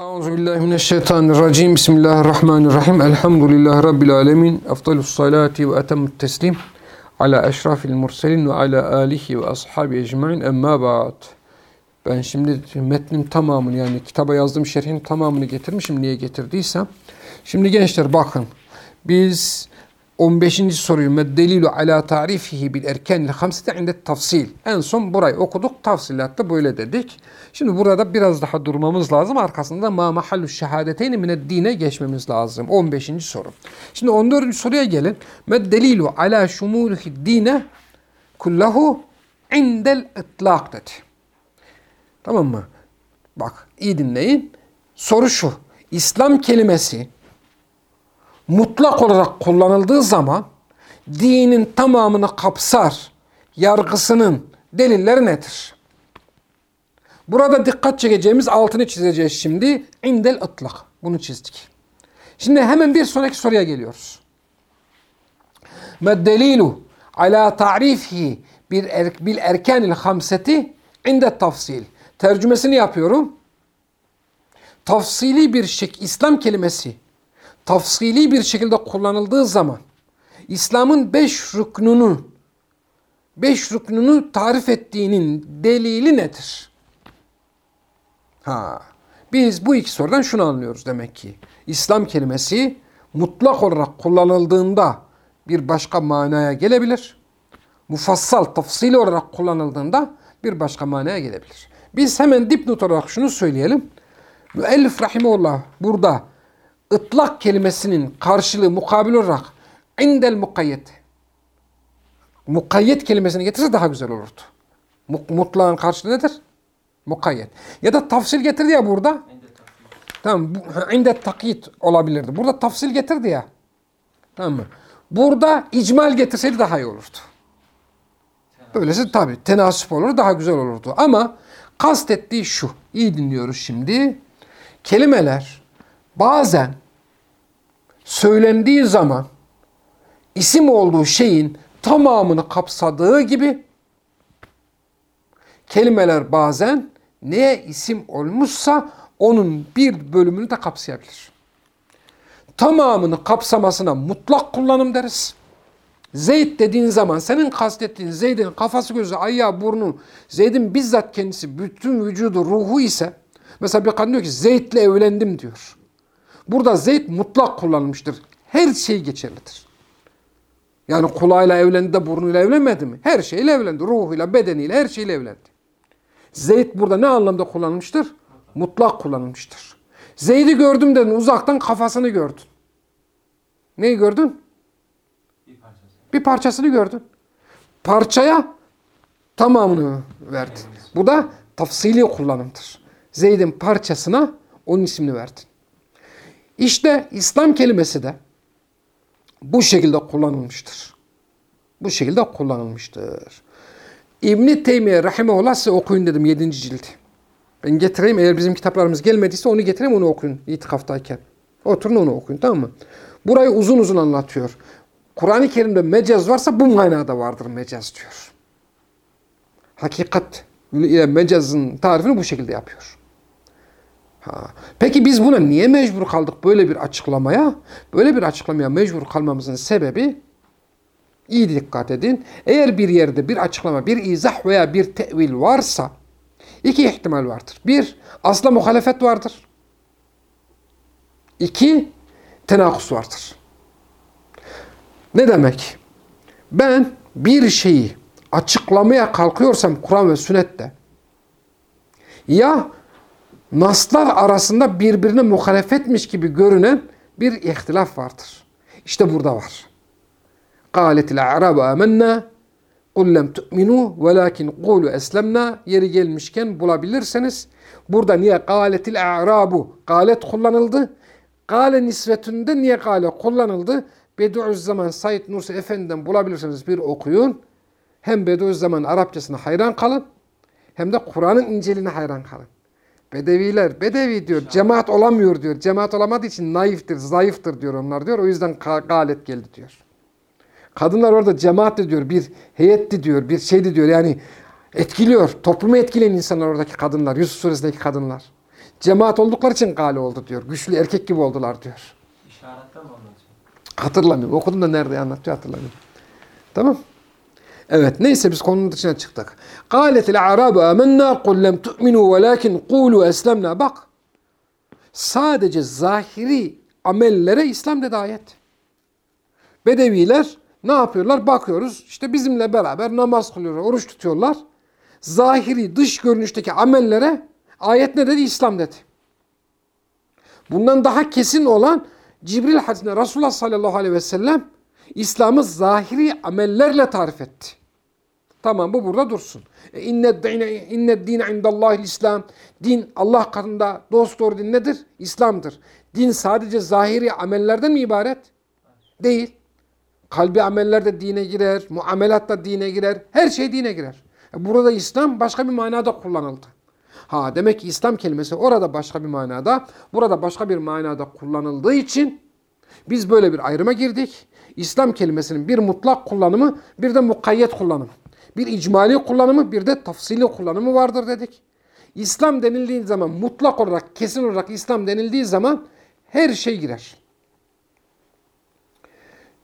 Euzubillahimineşşeytanirracim. Bismillahirrahmanirrahim. Elhamdülillahi Rabbil alemin. Efdalus salati ve etemut teslim. Ala eşrafil murselin ve ala alihi ve ashabi ecmain. Emma ba'd. Ben şimdi metnin tamamını yani kitaba yazdığım şerhin tamamını getirmişim. Niye getirdiysem. Şimdi gençler bakın. Biz 15. soruyu meddelilu ala tarifihi bil erkenil hamsete inde tafsil. En son burayı okuduk. Tafsilatta böyle dedik. Şimdi burada biraz daha durmamız lazım. Arkasında ma mahallu şehadeteyni mined dine geçmemiz lazım. 15. soru. Şimdi 14. soruya gelin. Meddelilu ala şumuluhi dine kullahu indel itlak dedi. Tamam mı? Bak iyi dinleyin. Soru şu. İslam kelimesi mutlak olarak kullanıldığı zaman dinin tamamını kapsar yargısının delilleri nedir? Burada dikkat çekeceğimiz altını çizeceğiz şimdi. İndel ıtlak. Bunu çizdik. Şimdi hemen bir sonraki soruya geliyoruz. Meddelilu ala ta'rifihi bir er, bil erkanil hamseti inde tafsil. Tercümesini yapıyorum. Tafsili bir şey, İslam kelimesi tafsili bir şekilde kullanıldığı zaman İslam'ın beş rüknunu beş rüknunu tarif ettiğinin delili nedir? Ha, biz bu iki sorudan şunu anlıyoruz demek ki. İslam kelimesi mutlak olarak kullanıldığında bir başka manaya gelebilir. Mufassal, tafsili olarak kullanıldığında bir başka manaya gelebilir. Biz hemen dipnot olarak şunu söyleyelim. Müellif Rahimullah burada ıtlak kelimesinin karşılığı mukabil olarak indel mukayyet. Mukayyet kelimesini getirse daha güzel olurdu. Mutlağın karşılığı nedir? Mukayyet. Ya da tafsil getirdi ya burada. Tamam. İnde takyit olabilirdi. Burada tafsil getirdi ya. Tamam mı? Burada icmal getirseydi daha iyi olurdu. Böylesi tabi tenasüp olur daha güzel olurdu. Ama kastettiği şu. İyi dinliyoruz şimdi. Kelimeler bazen söylendiği zaman isim olduğu şeyin tamamını kapsadığı gibi kelimeler bazen neye isim olmuşsa onun bir bölümünü de kapsayabilir. Tamamını kapsamasına mutlak kullanım deriz. Zeyd dediğin zaman senin kastettiğin Zeyd'in kafası gözü, ayağı, burnu, Zeyd'in bizzat kendisi, bütün vücudu, ruhu ise mesela bir kadın diyor ki Zeyd'le evlendim diyor. Burada Zeyd mutlak kullanılmıştır. Her şey geçerlidir. Yani kulağıyla evlendi de burnuyla evlenmedi mi? Her şeyle evlendi. Ruhuyla, bedeniyle, her şeyle evlendi. Zeyd burada ne anlamda kullanılmıştır? Mutlak kullanılmıştır. Zeyd'i gördüm dedin, uzaktan kafasını gördün. Neyi gördün? Bir, parçası. bir parçasını gördün. Parçaya tamamını verdin. Bu da tafsili kullanımdır. Zeyd'in parçasına onun ismini verdin. İşte İslam kelimesi de bu şekilde kullanılmıştır. Bu şekilde kullanılmıştır. İbn-i Teymiye Rahimahullah size okuyun dedim 7. cilt. Ben getireyim eğer bizim kitaplarımız gelmediyse onu getireyim onu okuyun itikaftayken. Oturun onu okuyun tamam mı? Burayı uzun uzun anlatıyor. Kur'an-ı Kerim'de mecaz varsa bu manada vardır mecaz diyor. Hakikat mecazın tarifini bu şekilde yapıyor. Ha. Peki biz buna niye mecbur kaldık böyle bir açıklamaya? Böyle bir açıklamaya mecbur kalmamızın sebebi iyi dikkat edin. Eğer bir yerde bir açıklama, bir izah veya bir tevil varsa iki ihtimal vardır. Bir, asla muhalefet vardır. İki, tenakus vardır. Ne demek? Ben bir şeyi açıklamaya kalkıyorsam Kur'an ve sünnette ya naslar arasında birbirine muhalefetmiş gibi görünen bir ihtilaf vardır. İşte burada var. قَالَتِ الْاَعْرَابُ آمَنَّا قُلْ لَمْ تُؤْمِنُوا وَلَاكِنْ قُولُوا eslemna Yeri gelmişken bulabilirseniz burada niye قَالَتِ الْاَعْرَابُ Galet kullanıldı. Gale nisvetinde niye gale kullanıldı? Bediüzzaman Said Nursi Efendi'den bulabilirseniz bir okuyun. Hem Bediüzzaman Arapçasına hayran kalın hem de Kur'an'ın inceliğine hayran kalın. Bedeviler, Bedevi diyor, cemaat olamıyor diyor. Cemaat olamadığı için naiftir, zayıftır diyor onlar diyor. O yüzden galet geldi diyor. Kadınlar orada cemaat diyor, bir heyetti diyor, bir şeydi diyor. Yani etkiliyor, toplumu etkileyen insanlar oradaki kadınlar, Yusuf suresindeki kadınlar. Cemaat oldukları için gali oldu diyor. Güçlü erkek gibi oldular diyor. İşaretten mi anlatıyor? Hatırlamıyorum. Okudum da nerede anlatıyor hatırlamıyorum. Tamam. Evet neyse biz konunun dışına çıktık. Kâletil arabu amennâ kul lem tu'minû velâkin kûlû eslemnâ. Bak. Sadece zahiri amellere İslam dedi ayet. Bedeviler ne yapıyorlar? Bakıyoruz işte bizimle beraber namaz kılıyorlar, oruç tutuyorlar. Zahiri dış görünüşteki amellere ayet ne dedi? İslam dedi. Bundan daha kesin olan Cibril hadisinde Resulullah sallallahu aleyhi ve sellem İslam'ı zahiri amellerle tarif etti. Tamam bu burada dursun. E, inne dine indallahi'l İslam. Din Allah katında dost doğru din nedir? İslam'dır. Din sadece zahiri amellerden mi ibaret? Değil. Kalbi ameller de dine girer, muamelat da dine girer, her şey dine girer. E, burada İslam başka bir manada kullanıldı. Ha demek ki İslam kelimesi orada başka bir manada, burada başka bir manada kullanıldığı için biz böyle bir ayrıma girdik. İslam kelimesinin bir mutlak kullanımı, bir de mukayyet kullanımı. Bir icmali kullanımı, bir de tafsili kullanımı vardır dedik. İslam denildiği zaman mutlak olarak, kesin olarak İslam denildiği zaman her şey girer.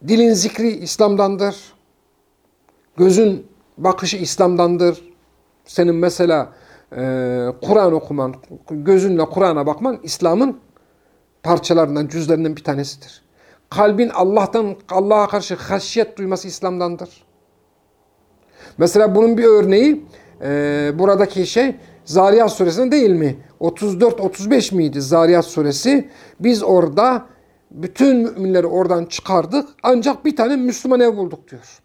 Dilin zikri İslam'dandır. Gözün bakışı İslam'dandır. Senin mesela e, Kur'an okuman, gözünle Kur'an'a bakman İslam'ın parçalarından, cüzlerinden bir tanesidir. Kalbin Allah'tan Allah'a karşı haşyet duyması İslam'dandır. Mesela bunun bir örneği e, buradaki şey Zariyat suresinde değil mi? 34-35 miydi Zariyat suresi? Biz orada bütün müminleri oradan çıkardık ancak bir tane Müslüman ev bulduk diyor.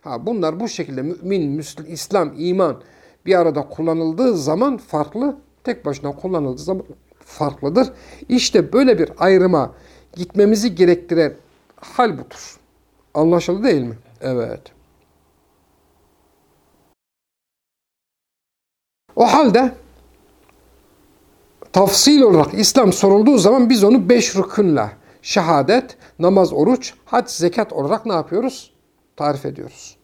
Ha bunlar bu şekilde mümin, Müslüm, İslam, iman bir arada kullanıldığı zaman farklı, tek başına kullanıldığı zaman farklıdır. İşte böyle bir ayrıma gitmemizi gerektiren hal budur. Anlaşıldı değil mi? Evet. O halde tafsil olarak İslam sorulduğu zaman biz onu beş rükünle şehadet, namaz, oruç, hac, zekat olarak ne yapıyoruz? Tarif ediyoruz.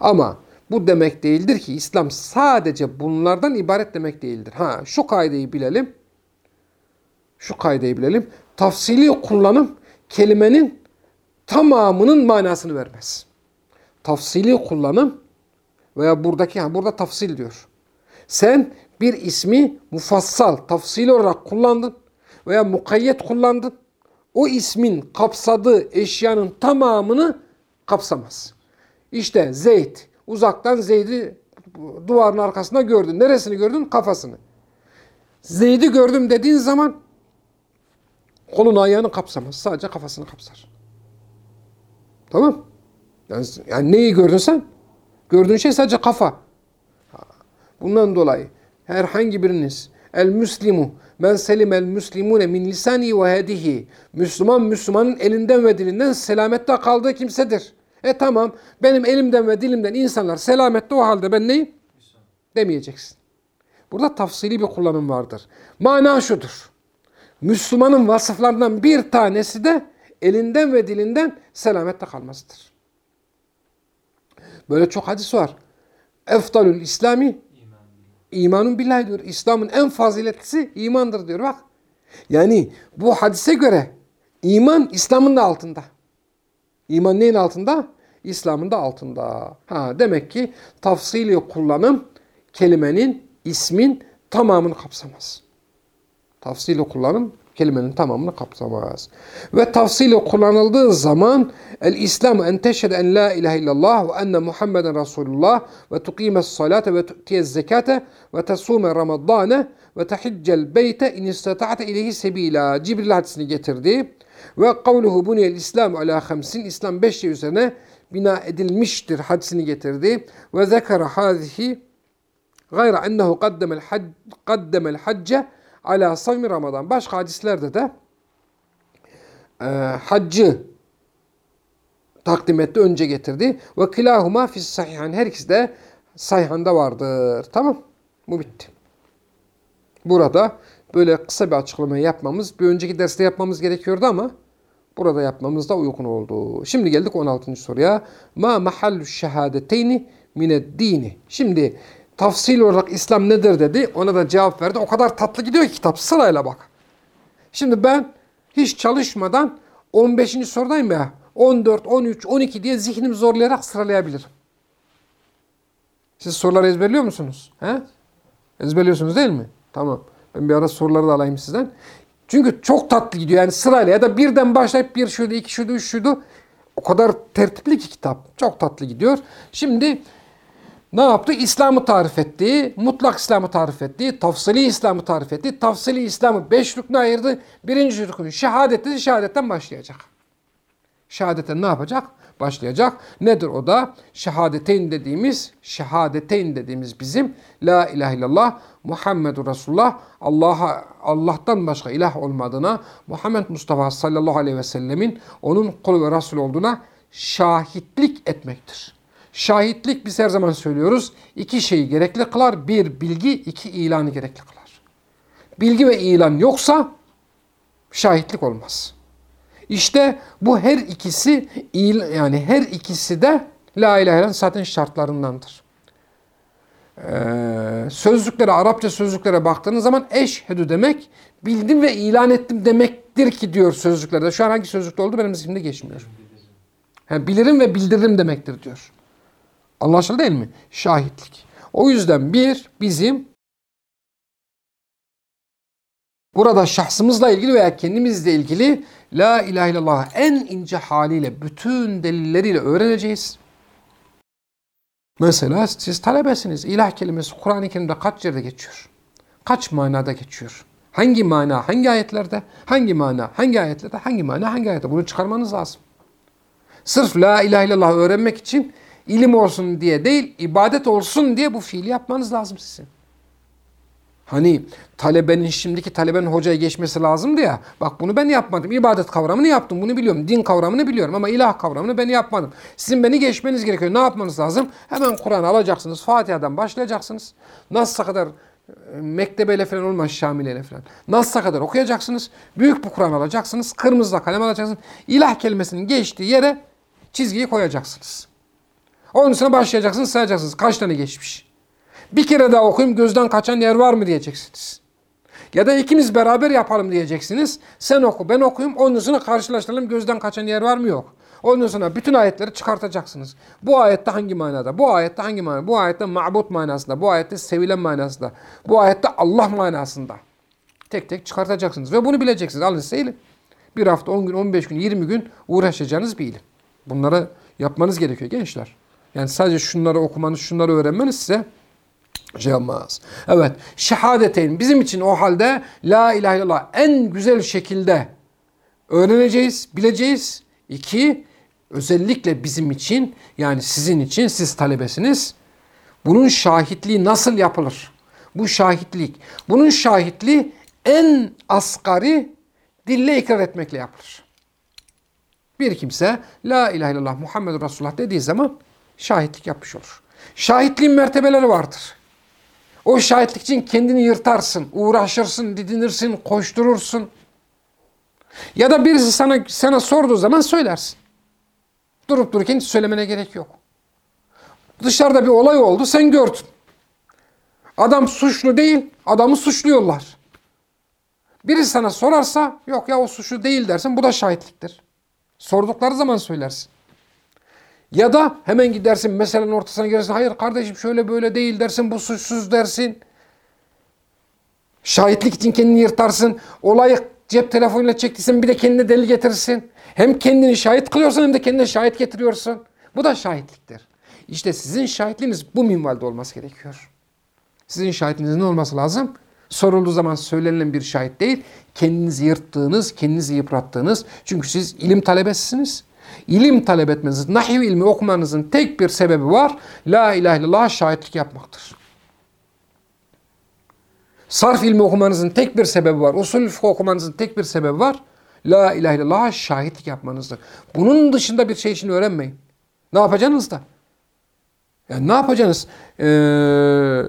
Ama bu demek değildir ki İslam sadece bunlardan ibaret demek değildir. Ha şu kaideyi bilelim. Şu kaideyi bilelim. Tafsili kullanım kelimenin tamamının manasını vermez. Tafsili kullanım veya buradaki ha burada tafsil diyor. Sen bir ismi mufassal, tafsil olarak kullandın veya mukayyet kullandın. O ismin kapsadığı eşyanın tamamını kapsamaz. İşte Zeyd. Uzaktan Zeyd'i duvarın arkasında gördün. Neresini gördün? Kafasını. Zeyd'i gördüm dediğin zaman kolunu ayağını kapsamaz. Sadece kafasını kapsar. Tamam. Yani, yani neyi gördün sen? Gördüğün şey sadece kafa. Bundan dolayı herhangi biriniz el müslimu men selim el müslimune min lisani ve hedihi Müslüman Müslümanın elinden ve dilinden selamette kaldığı kimsedir. E tamam benim elimden ve dilimden insanlar selamette o halde ben neyim? Demeyeceksin. Burada tafsili bir kullanım vardır. Mana şudur. Müslümanın vasıflarından bir tanesi de elinden ve dilinden selamette kalmasıdır. Böyle çok hadis var. Eftalül İslami İmanın billahi diyor. İslam'ın en faziletlisi imandır diyor bak. Yani bu hadise göre iman İslam'ın da altında. İman neyin altında? İslam'ın da altında. Ha, demek ki tafsili kullanım kelimenin, ismin tamamını kapsamaz. Tafsili kullanım kelimenin tamamını kapsamaz. Ve tafsili kullanıldığı zaman el İslam en teşhede en la ilahe illallah ve enne Muhammeden Resulullah ve tuqime salate ve tu'tiye zekate ve tesume ramadane ve tehiccel beyte in istata'te ileyhi sebila. Cibril hadisini getirdi. Ve kavluhu buniyel İslam ala hamsin. İslam beş şey üzerine bina edilmiştir hadisini getirdi. Ve zekara hazihi gayra ennehu kaddemel hacce ala savmi Ramazan. Başka hadislerde de e, haccı takdim etti, önce getirdi. Ve kilahuma fis sahihan. Her ikisi de sahihanda vardır. Tamam. Bu bitti. Burada böyle kısa bir açıklama yapmamız, bir önceki derste yapmamız gerekiyordu ama burada yapmamız da uygun oldu. Şimdi geldik 16. soruya. Ma mahallu şehadeteyni mined dini. Şimdi tafsil olarak İslam nedir dedi. Ona da cevap verdi. O kadar tatlı gidiyor ki kitap sırayla bak. Şimdi ben hiç çalışmadan 15. sorudayım ya. 14, 13, 12 diye zihnimi zorlayarak sıralayabilirim. Siz soruları ezberliyor musunuz? He? Ezberliyorsunuz değil mi? Tamam. Ben bir ara soruları da alayım sizden. Çünkü çok tatlı gidiyor yani sırayla ya da birden başlayıp bir şuydu, iki şuydu, üç şuydu. O kadar tertipli ki kitap. Çok tatlı gidiyor. Şimdi ne yaptı? İslam'ı tarif etti. Mutlak İslam'ı tarif etti. Tafsili İslam'ı tarif etti. Tafsili İslam'ı beş rüküne ayırdı. Birinci rükün şehadet dedi. Şehadetten başlayacak. Şehadetten ne yapacak? Başlayacak. Nedir o da? Şehadeteyn dediğimiz, şehadeteyn dediğimiz bizim La ilahe illallah Muhammedur Resulullah Allah'a Allah'tan başka ilah olmadığına Muhammed Mustafa sallallahu aleyhi ve sellemin onun kulu ve Resul olduğuna şahitlik etmektir. Şahitlik biz her zaman söylüyoruz. iki şeyi gerekli kılar. Bir bilgi, iki ilanı gerekli kılar. Bilgi ve ilan yoksa şahitlik olmaz. İşte bu her ikisi yani her ikisi de la ilahe illallah zaten şartlarındandır. Ee, sözlüklere, Arapça sözlüklere baktığınız zaman eşhedü demek bildim ve ilan ettim demektir ki diyor sözlüklerde. Şu an hangi sözlükte oldu benim zihnimde geçmiyor. Yani bilirim ve bildiririm demektir diyor. Anlaşıldı değil mi? Şahitlik. O yüzden bir bizim burada şahsımızla ilgili veya kendimizle ilgili La ilahe illallah en ince haliyle, bütün delilleriyle öğreneceğiz. Mesela siz talebesiniz. İlah kelimesi Kur'an-ı Kerim'de kaç yerde geçiyor? Kaç manada geçiyor? Hangi mana, hangi ayetlerde? Hangi mana, hangi ayetlerde? Hangi mana, hangi ayette? Bunu çıkarmanız lazım. Sırf La ilahe illallah öğrenmek için ilim olsun diye değil, ibadet olsun diye bu fiili yapmanız lazım sizin. Hani talebenin şimdiki talebenin hocaya geçmesi lazımdı ya. Bak bunu ben yapmadım. İbadet kavramını yaptım. Bunu biliyorum. Din kavramını biliyorum ama ilah kavramını ben yapmadım. Sizin beni geçmeniz gerekiyor. Ne yapmanız lazım? Hemen Kur'an alacaksınız. Fatiha'dan başlayacaksınız. Nasılsa kadar e, mektebeyle falan olmaz Şamileyle falan. Nasılsa kadar okuyacaksınız. Büyük bir Kur'an alacaksınız. Kırmızı kalem alacaksınız. İlah kelimesinin geçtiği yere çizgiyi koyacaksınız. Onun üstüne başlayacaksınız sayacaksınız. Kaç tane geçmiş? Bir kere daha okuyayım gözden kaçan yer var mı diyeceksiniz. Ya da ikimiz beraber yapalım diyeceksiniz. Sen oku ben okuyayım onun sonra karşılaştıralım gözden kaçan yer var mı yok. Ondan sonra bütün ayetleri çıkartacaksınız. Bu ayette hangi manada? Bu ayette hangi manada? Bu ayette ma'but manasında. Bu ayette sevilen manasında. Bu ayette Allah manasında. Tek tek çıkartacaksınız. Ve bunu bileceksiniz. Alın size ilim. Bir hafta, 10 gün, 15 gün, 20 gün uğraşacağınız bir ilim. Bunları yapmanız gerekiyor gençler. Yani sadece şunları okumanız, şunları öğrenmeniz size şey yapmaz. Evet. Şehadeteyn bizim için o halde la ilahe illallah en güzel şekilde öğreneceğiz, bileceğiz. İki, özellikle bizim için yani sizin için siz talebesiniz. Bunun şahitliği nasıl yapılır? Bu şahitlik. Bunun şahitliği en asgari dille ikrar etmekle yapılır. Bir kimse la ilahe illallah Muhammed Resulullah dediği zaman şahitlik yapmış olur. Şahitliğin mertebeleri vardır. O şahitlik için kendini yırtarsın, uğraşırsın, didinirsin, koşturursun. Ya da birisi sana sana sorduğu zaman söylersin. Durup dururken söylemene gerek yok. Dışarıda bir olay oldu, sen gördün. Adam suçlu değil, adamı suçluyorlar. Biri sana sorarsa, yok ya o suçlu değil dersin, bu da şahitliktir. Sordukları zaman söylersin. Ya da hemen gidersin meselenin ortasına girersin. Hayır kardeşim şöyle böyle değil dersin. Bu suçsuz dersin. Şahitlik için kendini yırtarsın. Olayı cep telefonuyla çektiysen bir de kendine delil getirirsin. Hem kendini şahit kılıyorsun hem de kendine şahit getiriyorsun. Bu da şahitliktir. İşte sizin şahitliğiniz bu minvalde olması gerekiyor. Sizin şahitliğiniz ne olması lazım? Sorulduğu zaman söylenilen bir şahit değil, kendinizi yırttığınız, kendinizi yıprattığınız. Çünkü siz ilim talebesisiniz. İlim talep etmenizin, nahiv ilmi okumanızın tek bir sebebi var. La ilahe illallah şahitlik yapmaktır. Sarf ilmi okumanızın tek bir sebebi var. Usul fıkıh okumanızın tek bir sebebi var. La ilahe illallah şahitlik yapmanızdır. Bunun dışında bir şey için öğrenmeyin. Ne yapacaksınız da? Yani ne yapacaksınız? Ee,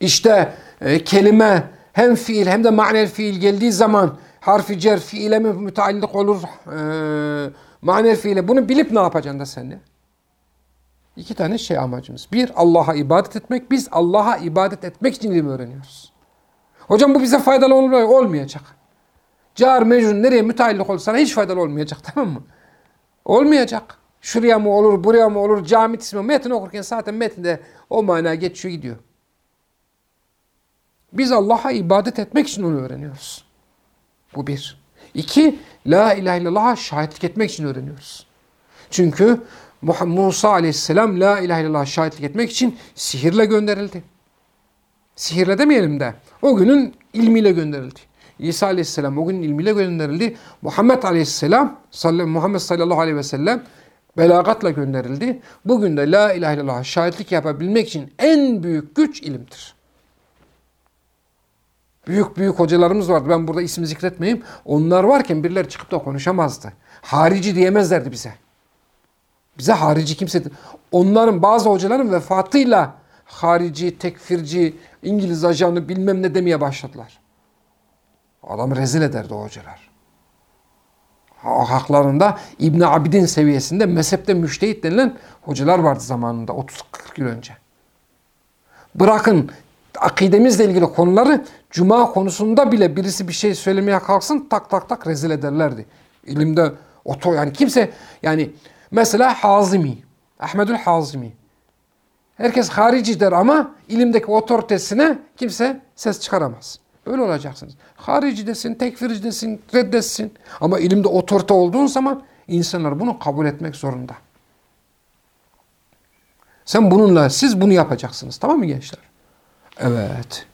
işte e, kelime hem fiil hem de manel fiil geldiği zaman harfi cer fiile mi müteallik olur, e, manel fiile. Bunu bilip ne yapacaksın da sen ya? İki tane şey amacımız. Bir, Allah'a ibadet etmek. Biz Allah'a ibadet etmek için ilim öğreniyoruz. Hocam bu bize faydalı? Olmayacak. Car mecnun nereye müteallik olsa hiç faydalı olmayacak tamam mı? Olmayacak. Şuraya mı olur, buraya mı olur, cami ismi, metin okurken zaten metinde o mana geçiyor gidiyor. Biz Allah'a ibadet etmek için onu öğreniyoruz. Bu bir. İki, La ilahe illallah'a şahitlik etmek için öğreniyoruz. Çünkü Musa aleyhisselam La ilahe illallah şahitlik etmek için sihirle gönderildi. Sihirle demeyelim de o günün ilmiyle gönderildi. İsa aleyhisselam o günün ilmiyle gönderildi. Muhammed aleyhisselam Muhammed sallallahu aleyhi ve sellem belagatla gönderildi. Bugün de la ilahe illallah şahitlik yapabilmek için en büyük güç ilimdir. Büyük büyük hocalarımız vardı. Ben burada isim zikretmeyeyim. Onlar varken birileri çıkıp da konuşamazdı. Harici diyemezlerdi bize. Bize harici kimse... Onların bazı hocaların vefatıyla harici, tekfirci, İngiliz ajanı bilmem ne demeye başladılar. Adamı rezil ederdi o hocalar. Haklarında İbn Abidin seviyesinde mezhepte müştehit denilen hocalar vardı zamanında 30-40 yıl önce. Bırakın akidemizle ilgili konuları cuma konusunda bile birisi bir şey söylemeye kalksın tak tak tak rezil ederlerdi. İlimde oto yani kimse yani mesela Hazimi, Ahmedül Hazimi. Herkes harici der ama ilimdeki otoritesine kimse ses çıkaramaz. Öyle olacaksınız. Harici desin, tekfirci desin, reddetsin. Ama ilimde otorite olduğun zaman insanlar bunu kabul etmek zorunda. Sen bununla, siz bunu yapacaksınız. Tamam mı gençler? Evet.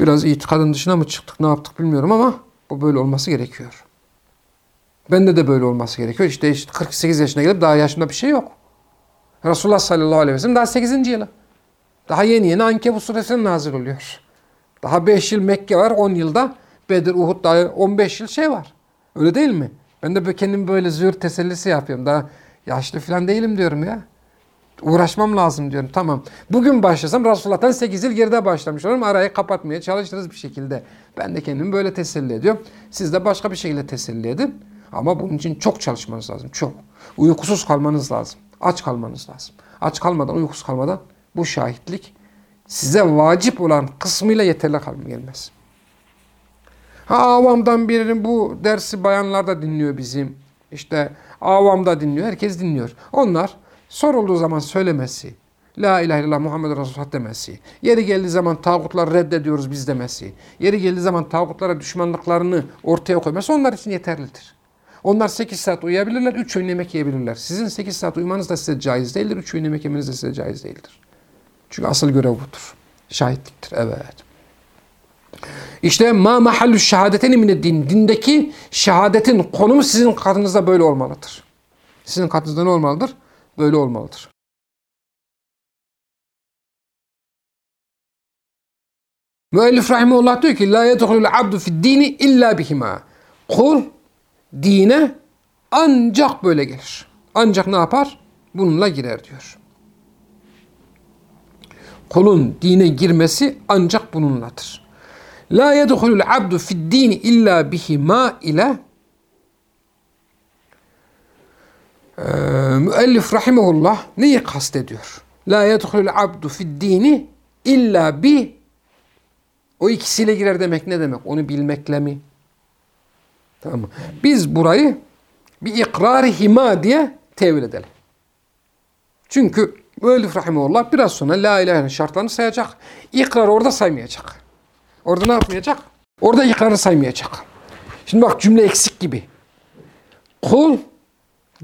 Biraz itikadın dışına mı çıktık, ne yaptık bilmiyorum ama bu böyle olması gerekiyor. Bende de böyle olması gerekiyor. İşte, işte 48 yaşına gelip daha yaşında bir şey yok. Resulullah sallallahu aleyhi ve sellem daha 8. yılı. Daha yeni yeni Ankebut suresinin nazil oluyor. Daha 5 yıl Mekke var, 10 yılda Bedir, Uhud daha 15 yıl şey var. Öyle değil mi? Ben de kendimi böyle züğür tesellisi yapıyorum. Daha yaşlı falan değilim diyorum ya. Uğraşmam lazım diyorum. Tamam. Bugün başlasam Resulullah'tan 8 yıl geride başlamış olurum. Arayı kapatmaya çalışırız bir şekilde. Ben de kendimi böyle teselli ediyorum. Siz de başka bir şekilde teselli edin. Ama bunun için çok çalışmanız lazım. Çok. Uykusuz kalmanız lazım. Aç kalmanız lazım. Aç kalmadan, uykusuz kalmadan bu şahitlik size vacip olan kısmıyla yeterli kalmaya gelmez. Ha avamdan birinin bu dersi bayanlar da dinliyor bizim. İşte avam da dinliyor. Herkes dinliyor. Onlar sorulduğu zaman söylemesi, La ilahe illallah Muhammed Resulullah demesi, yeri geldiği zaman tağutları reddediyoruz biz demesi, yeri geldiği zaman tağutlara düşmanlıklarını ortaya koyması onlar için yeterlidir. Onlar 8 saat uyuyabilirler, 3 öğün yemek yiyebilirler. Sizin 8 saat uyumanız da size caiz değildir, 3 öğün yemek yemeniz de size caiz değildir. Çünkü asıl görev budur. Şahitliktir. Evet. İşte ma mahallü şehadeteni mine din. Dindeki şehadetin konumu sizin katınızda böyle olmalıdır. Sizin katınızda ne olmalıdır? Böyle olmalıdır. Müellif rahimullah diyor ki la yedhulul abdu fid dini illa bihima. Kul dine ancak böyle gelir. Ancak ne yapar? Bununla girer diyor. Kulun dine girmesi ancak bununladır. La yedhulul abdu fid dini illa bihima ile ee, müellif rahimahullah neyi kastediyor? La yedhulul abdu fid dini illa bi o ikisiyle girer demek ne demek? Onu bilmekle mi? Tamam mı? Biz burayı bir ikrar hima diye tevil edelim. Çünkü müellif rahimahullah biraz sonra la ilahe'nin şartlarını sayacak. İkrar orada saymayacak. Orada ne yapmayacak? Orada ikrarı saymayacak. Şimdi bak cümle eksik gibi. Kul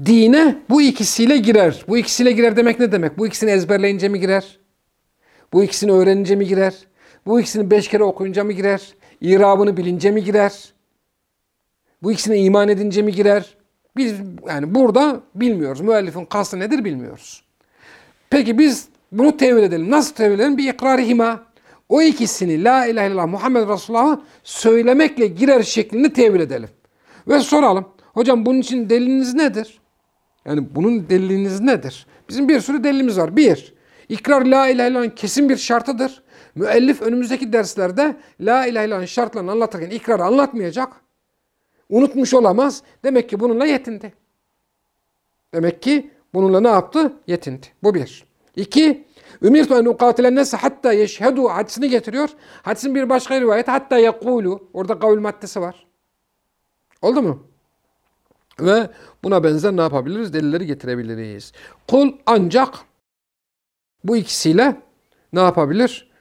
dine bu ikisiyle girer. Bu ikisiyle girer demek ne demek? Bu ikisini ezberleyince mi girer? Bu ikisini öğrenince mi girer? Bu ikisini beş kere okuyunca mı girer? İrabını bilince mi girer? Bu ikisine iman edince mi girer? Biz yani burada bilmiyoruz. Müellifin kastı nedir bilmiyoruz. Peki biz bunu tevil edelim. Nasıl tevil edelim? Bir ikrar hima. O ikisini la ilahe illallah Muhammed Resulullah'a söylemekle girer şeklinde tevil edelim. Ve soralım. Hocam bunun için deliliniz nedir? Yani bunun deliliniz nedir? Bizim bir sürü delilimiz var. Bir, ikrar la ilahe illallah'ın kesin bir şartıdır. Müellif önümüzdeki derslerde la ilahe illallah'ın şartlarını anlatırken ikrarı anlatmayacak. Unutmuş olamaz. Demek ki bununla yetindi. Demek ki Bununla ne yaptı? Yetindi. Bu bir. İki, Ümirtu en ukatilen nese hatta yeşhedu hadisini getiriyor. Hadisin bir başka rivayet hatta yekulu. Orada kavul maddesi var. Oldu mu? Ve buna benzer ne yapabiliriz? Delilleri getirebiliriz. Kul ancak bu ikisiyle ne yapabilir?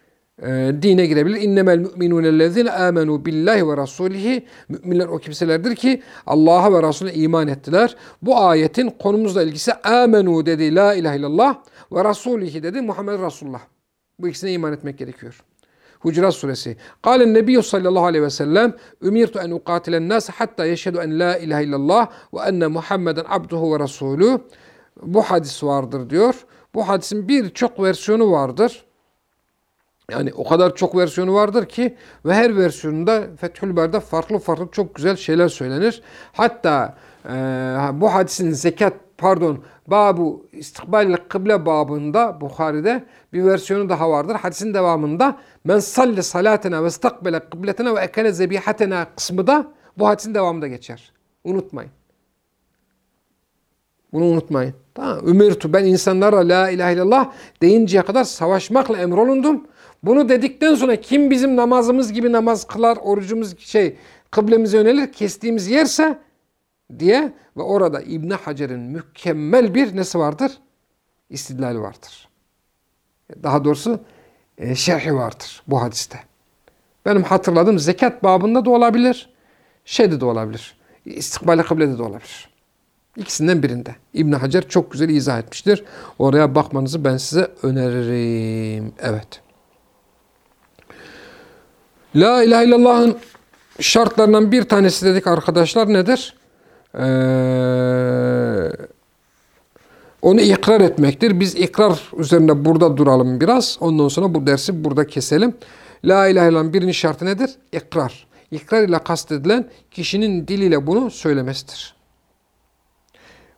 Ee, dine girebilir. İnnemel müminûnellezîne âmenû billahi ve rasûlihi. Müminler o kimselerdir ki Allah'a ve Resulüne iman ettiler. Bu ayetin konumuzla ilgisi âmenû dedi la ilahe illallah ve rasûlihi dedi Muhammed Resulullah. Bu ikisine iman etmek gerekiyor. Hucurat suresi. Kâlen nebiyyü sallallahu aleyhi ve sellem Ümirtu en ukatilen nâse hatta yeşhedü en la ilahe illallah ve enne Muhammeden abduhu ve rasulü. Bu hadis vardır diyor. Bu hadisin birçok versiyonu vardır. Yani o kadar çok versiyonu vardır ki ve her versiyonunda Fethül Bar'da farklı farklı çok güzel şeyler söylenir. Hatta e, bu hadisin zekat pardon babu istikbal kıble babında Bukhari'de bir versiyonu daha vardır. Hadisin devamında men salli salatena ve istakbele kıbletena ve ekele zebihatena kısmı da bu hadisin devamında geçer. Unutmayın. Bunu unutmayın. Tamam. Ümirtu ben insanlara la ilahe illallah deyinceye kadar savaşmakla emrolundum. Bunu dedikten sonra kim bizim namazımız gibi namaz kılar, orucumuz şey kıblemize yönelir, kestiğimiz yerse diye ve orada İbn Hacer'in mükemmel bir nesi vardır? İstidlali vardır. Daha doğrusu şerhi vardır bu hadiste. Benim hatırladığım zekat babında da olabilir, şeyde de olabilir. İstikbali kıblede de olabilir. İkisinden birinde. İbn Hacer çok güzel izah etmiştir. Oraya bakmanızı ben size öneririm. Evet. La ilahe illallah'ın şartlarından bir tanesi dedik arkadaşlar nedir? Ee, onu ikrar etmektir. Biz ikrar üzerinde burada duralım biraz. Ondan sonra bu dersi burada keselim. La ilahe illallah birinci şartı nedir? İkrar. İkrar ile kastedilen kişinin diliyle bunu söylemesidir.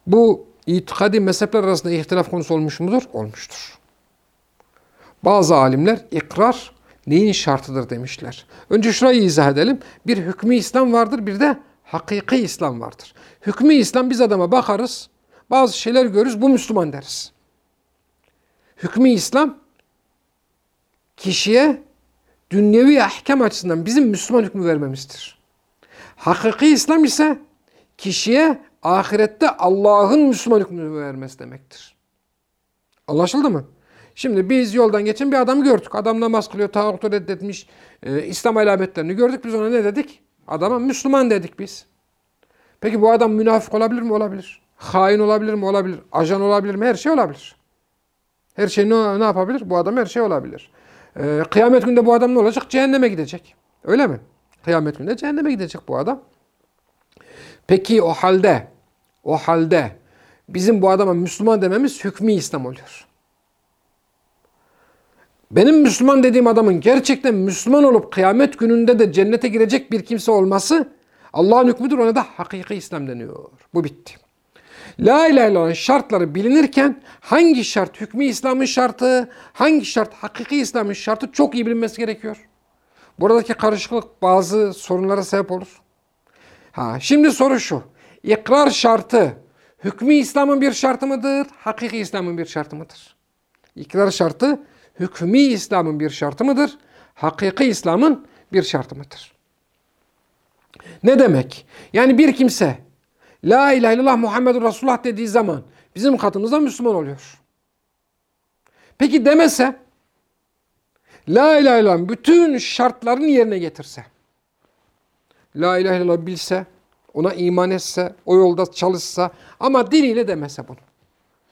Bu itikadi mezhepler arasında ihtilaf konusu olmuş mudur? Olmuştur. Bazı alimler ikrar neyin şartıdır demişler. Önce şurayı izah edelim. Bir hükmü İslam vardır, bir de hakiki İslam vardır. Hükmü İslam biz adama bakarız, bazı şeyler görürüz, bu Müslüman deriz. Hükmü İslam kişiye dünyevi ahkam açısından bizim Müslüman hükmü vermemizdir. Hakiki İslam ise kişiye ahirette Allah'ın Müslüman hükmünü vermesi demektir. Anlaşıldı mı? Şimdi biz yoldan geçen bir adam gördük. Adam namaz kılıyor, tağutu reddetmiş, e, İslam alametlerini gördük. Biz ona ne dedik? Adama Müslüman dedik biz. Peki bu adam münafık olabilir mi? Olabilir. Hain olabilir mi? Olabilir. Ajan olabilir mi? Her şey olabilir. Her şey ne, ne yapabilir? Bu adam her şey olabilir. E, kıyamet günde bu adam ne olacak? Cehenneme gidecek. Öyle mi? Kıyamet günde cehenneme gidecek bu adam. Peki o halde, o halde bizim bu adama Müslüman dememiz hükmü İslam oluyor. Benim Müslüman dediğim adamın gerçekten Müslüman olup kıyamet gününde de cennete girecek bir kimse olması Allah'ın hükmüdür. Ona da hakiki İslam deniyor. Bu bitti. La ilahe illallah şartları bilinirken hangi şart hükmü İslam'ın şartı, hangi şart hakiki İslam'ın şartı çok iyi bilinmesi gerekiyor. Buradaki karışıklık bazı sorunlara sebep olur. Ha, şimdi soru şu. İkrar şartı hükmü İslam'ın bir şartı mıdır? Hakiki İslam'ın bir şartı mıdır? İkrar şartı hükmü İslam'ın bir şartı mıdır? Hakiki İslam'ın bir şartı mıdır? Ne demek? Yani bir kimse La ilahe illallah Muhammedur Resulullah dediği zaman bizim katımızda Müslüman oluyor. Peki demese La ilahe illallah bütün şartlarını yerine getirse La ilahe illallah bilse, ona iman etse, o yolda çalışsa ama diliyle demese bunu.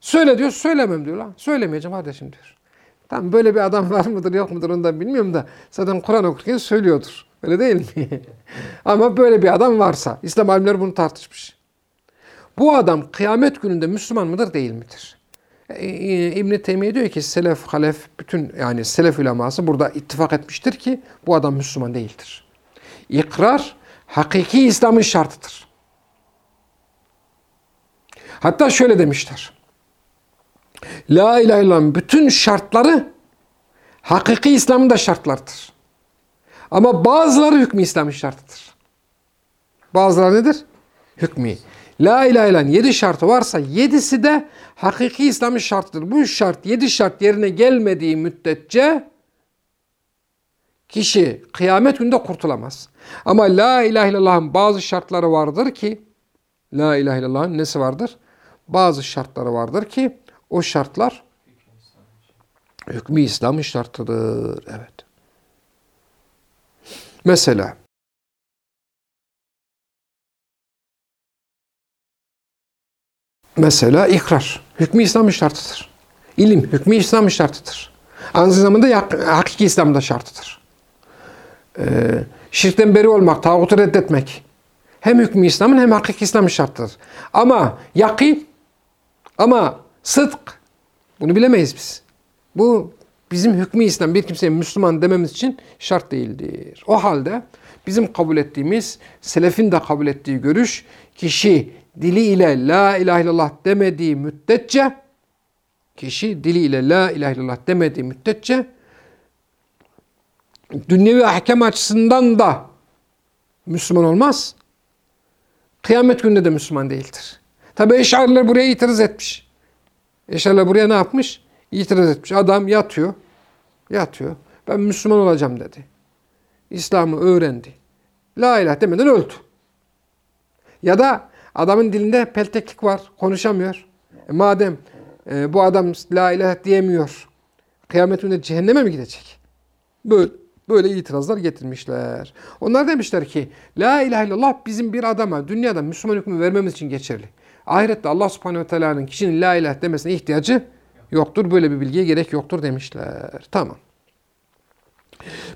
Söyle diyor, söylemem diyor lan. Söylemeyeceğim kardeşim diyor. Tamam böyle bir adam var mıdır yok mudur ondan bilmiyorum da zaten Kur'an okurken söylüyordur. Öyle değil mi? Ama böyle bir adam varsa, İslam alimleri bunu tartışmış. Bu adam kıyamet gününde Müslüman mıdır değil midir? E, e, İbn-i Teymiye diyor ki selef, halef, bütün yani selef uleması burada ittifak etmiştir ki bu adam Müslüman değildir. İkrar hakiki İslam'ın şartıdır. Hatta şöyle demişler. La ilahe illallah bütün şartları hakiki İslam'ın da şartlarıdır. Ama bazıları hükmü İslam'ın şartıdır. Bazıları nedir? Hükmü. La ilahe illallah yedi şartı varsa yedisi de hakiki İslam'ın şartıdır. Bu şart yedi şart yerine gelmediği müddetçe kişi kıyamet günde kurtulamaz. Ama la ilahe illallah'ın bazı şartları vardır ki la ilahe illallah'ın nesi vardır? Bazı şartları vardır ki o şartlar hükmü İslam'ın şartıdır. Evet. Mesela Mesela ikrar. Hükmü İslam'ın şartıdır. İlim hükmü İslam'ın şartıdır. Aynı zamanda hakiki İslam'ın da şartıdır. Ee, şirkten beri olmak, tağutu reddetmek. Hem hükmü İslam'ın hem hakiki İslam'ın şartıdır. Ama yakin, ama sıdk, bunu bilemeyiz biz. Bu bizim hükmü İslam, bir kimseye Müslüman dememiz için şart değildir. O halde bizim kabul ettiğimiz, selefin de kabul ettiği görüş, kişi diliyle la ilahe illallah demediği müddetçe, kişi diliyle la ilahe illallah demediği müddetçe, dünyevi ahkam açısından da Müslüman olmaz. Kıyamet gününde de Müslüman değildir. Tabi Eşariler buraya itiraz etmiş. Eşariler buraya ne yapmış? İtiraz etmiş. Adam yatıyor. Yatıyor. Ben Müslüman olacağım dedi. İslam'ı öğrendi. La ilahe demeden öldü. Ya da adamın dilinde pelteklik var. Konuşamıyor. E madem e, bu adam la ilahe diyemiyor. Kıyamet gününde cehenneme mi gidecek? Böyle, böyle itirazlar getirmişler. Onlar demişler ki la ilahe illallah bizim bir adama dünyada Müslüman hükmü vermemiz için geçerli. Ahirette Allah subhanehu ve teala'nın kişinin la ilahe demesine ihtiyacı yoktur. Böyle bir bilgiye gerek yoktur demişler. Tamam.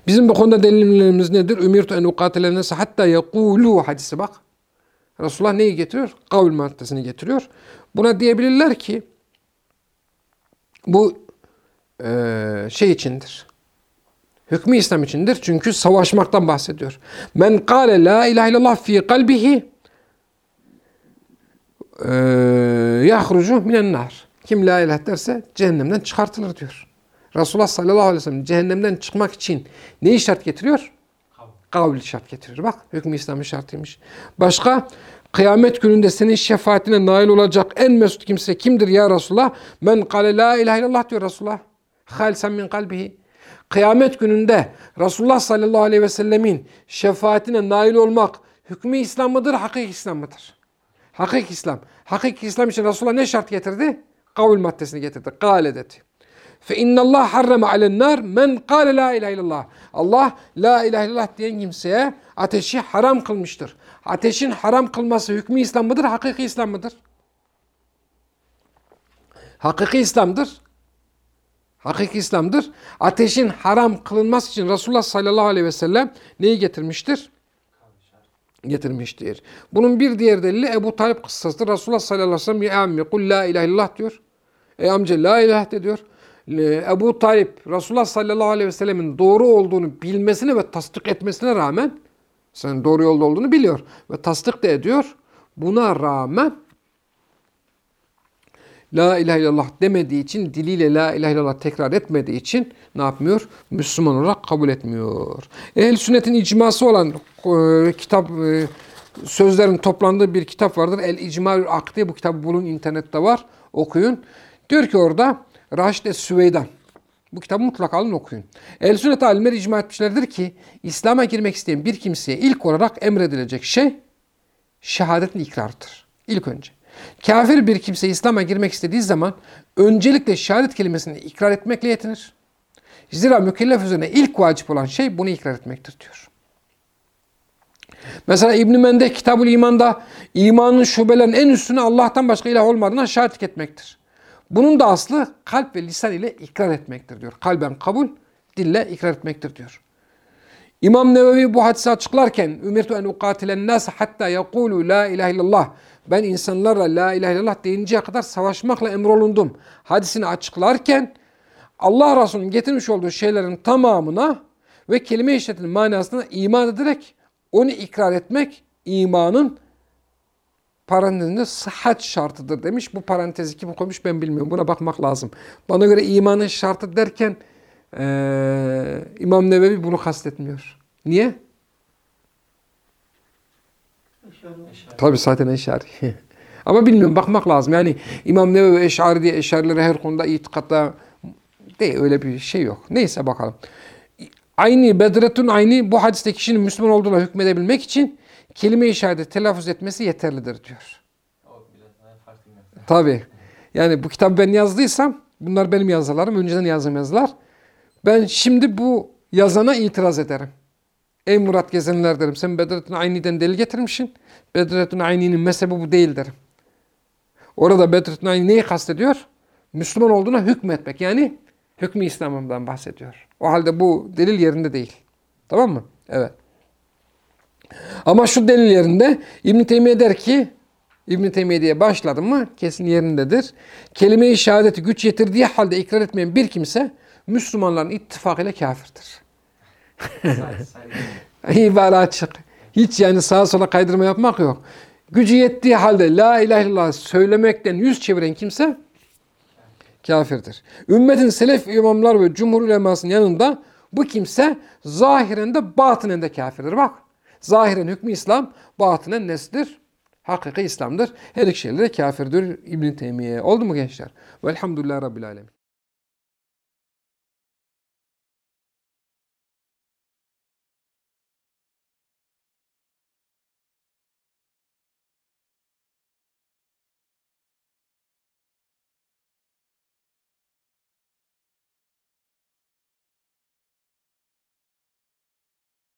Bizim bu konuda delillerimiz nedir? Ümirtu en ukatile nese hatta yekulu hadisi bak. Resulullah neyi getiriyor? Kavl maddesini getiriyor. Buna diyebilirler ki bu e, şey içindir. Hükmü İslam içindir. Çünkü savaşmaktan bahsediyor. Men kâle la ilahe illallah fi kalbihi e, yahrucu minen. Kim la ilahe derse cehennemden çıkartılır diyor. Resulullah sallallahu aleyhi ve sellem cehennemden çıkmak için neyi şart getiriyor? Kavli şart getiriyor. Bak hükmü İslam'ın şartıymış. Başka kıyamet gününde senin şefaatine nail olacak en mesut kimse kimdir ya Resulullah? Men kale la ilahe illallah diyor Resulullah. Halsen min kalbihi. Kıyamet gününde Resulullah sallallahu aleyhi ve sellemin şefaatine nail olmak hükmü İslam mıdır, hakiki İslam mıdır? Hakiki İslam. Hakiki İslam için Resulullah ne şart getirdi? Kavul maddesini getirdi. Kale dedi. Fe innallah harrama alen nar men kâle la ilahe illallah. Allah la ilahe illallah diyen kimseye ateşi haram kılmıştır. Ateşin haram kılması hükmü İslam mıdır, hakiki İslam mıdır? Hakiki İslam'dır. Hakiki İslam'dır. Ateşin haram kılınması için Resulullah sallallahu aleyhi ve sellem neyi getirmiştir? Getirmiştir. Bunun bir diğer delili Ebu Talip kıssasıdır. Resulullah sallallahu aleyhi ve sellem ya ammi kul la ilahe illallah diyor. Ey amca la ilahe de diyor. Ebu Talip Resulullah sallallahu aleyhi ve sellemin doğru olduğunu bilmesine ve tasdik etmesine rağmen sen doğru yolda olduğunu biliyor ve tasdik de ediyor. Buna rağmen La ilahe illallah demediği için, diliyle la ilahe illallah tekrar etmediği için ne yapmıyor? Müslüman olarak kabul etmiyor. Ehl sünnetin icması olan e, kitap e, sözlerin toplandığı bir kitap vardır. El İcmaül Akdi bu kitabı bulun internette var. Okuyun. Diyor ki orada Raşid Es-Süveydan bu kitabı mutlaka alın okuyun. El sünnet alimleri icma etmişlerdir ki İslam'a girmek isteyen bir kimseye ilk olarak emredilecek şey şehadetin ikrarıdır. İlk önce. Kafir bir kimse İslam'a girmek istediği zaman öncelikle şehadet kelimesini ikrar etmekle yetinir. Zira mükellef üzerine ilk vacip olan şey bunu ikrar etmektir diyor. Mesela İbn-i Mende Kitabul İman'da imanın şubelerin en üstüne Allah'tan başka ilah olmadığına şahitlik etmektir. Bunun da aslı kalp ve lisan ile ikrar etmektir diyor. Kalben kabul, dille ikrar etmektir diyor. İmam Nevevi bu hadisi açıklarken Ümirtu en ukatilen nas hatta yekulu la ilahe illallah ben insanlarla la ilahe illallah deyinceye kadar savaşmakla emrolundum. Hadisini açıklarken Allah Resulü'nün getirmiş olduğu şeylerin tamamına ve kelime işletinin manasına iman ederek onu ikrar etmek imanın parantezinde sıhhat şartıdır demiş. Bu parantezi kim koymuş ben bilmiyorum. Buna bakmak lazım. Bana göre imanın şartı derken ee, İmam Nevevi bunu kastetmiyor. Niye? Tabi zaten eşari. Ama bilmiyorum bakmak lazım. Yani İmam Nevevi Eş'ari diye Eş'arilere her konuda itikatta değil öyle bir şey yok. Neyse bakalım. Aynı Bedretun aynı bu hadiste kişinin Müslüman olduğuna hükmedebilmek için kelime-i şehadet telaffuz etmesi yeterlidir diyor. Tabii. Yani bu kitabı ben yazdıysam bunlar benim yazılarım. Önceden yazdığım yazılar. Ben şimdi bu yazana itiraz ederim. Ey Murat Gezenler derim. Sen Bedrettin Ayni'den delil getirmişsin. Bedrettin Ayni'nin mezhebi bu değil derim. Orada Bedrettin Ayni neyi kastediyor? Müslüman olduğuna hükmetmek. Yani hükmü İslam'dan bahsediyor. O halde bu delil yerinde değil. Tamam mı? Evet. Ama şu delil yerinde İbn Teymiye der ki İbn Teymiye diye başladım mı kesin yerindedir. Kelime-i şehadeti güç yetirdiği halde ikrar etmeyen bir kimse Müslümanların ittifakıyla kafirdir. İbare açık. Hiç yani sağa sola kaydırma yapmak yok. Gücü yettiği halde la ilahe illallah söylemekten yüz çeviren kimse kafirdir. Ümmetin selef imamlar ve cumhur ulemasının yanında bu kimse zahiren de batinen de kafirdir. Bak zahiren hükmü İslam, batinen nesdir? Hakiki İslam'dır. Her iki şeyle de kafirdir İbn-i Teymiye. Oldu mu gençler? Velhamdülillah Rabbil Alemin.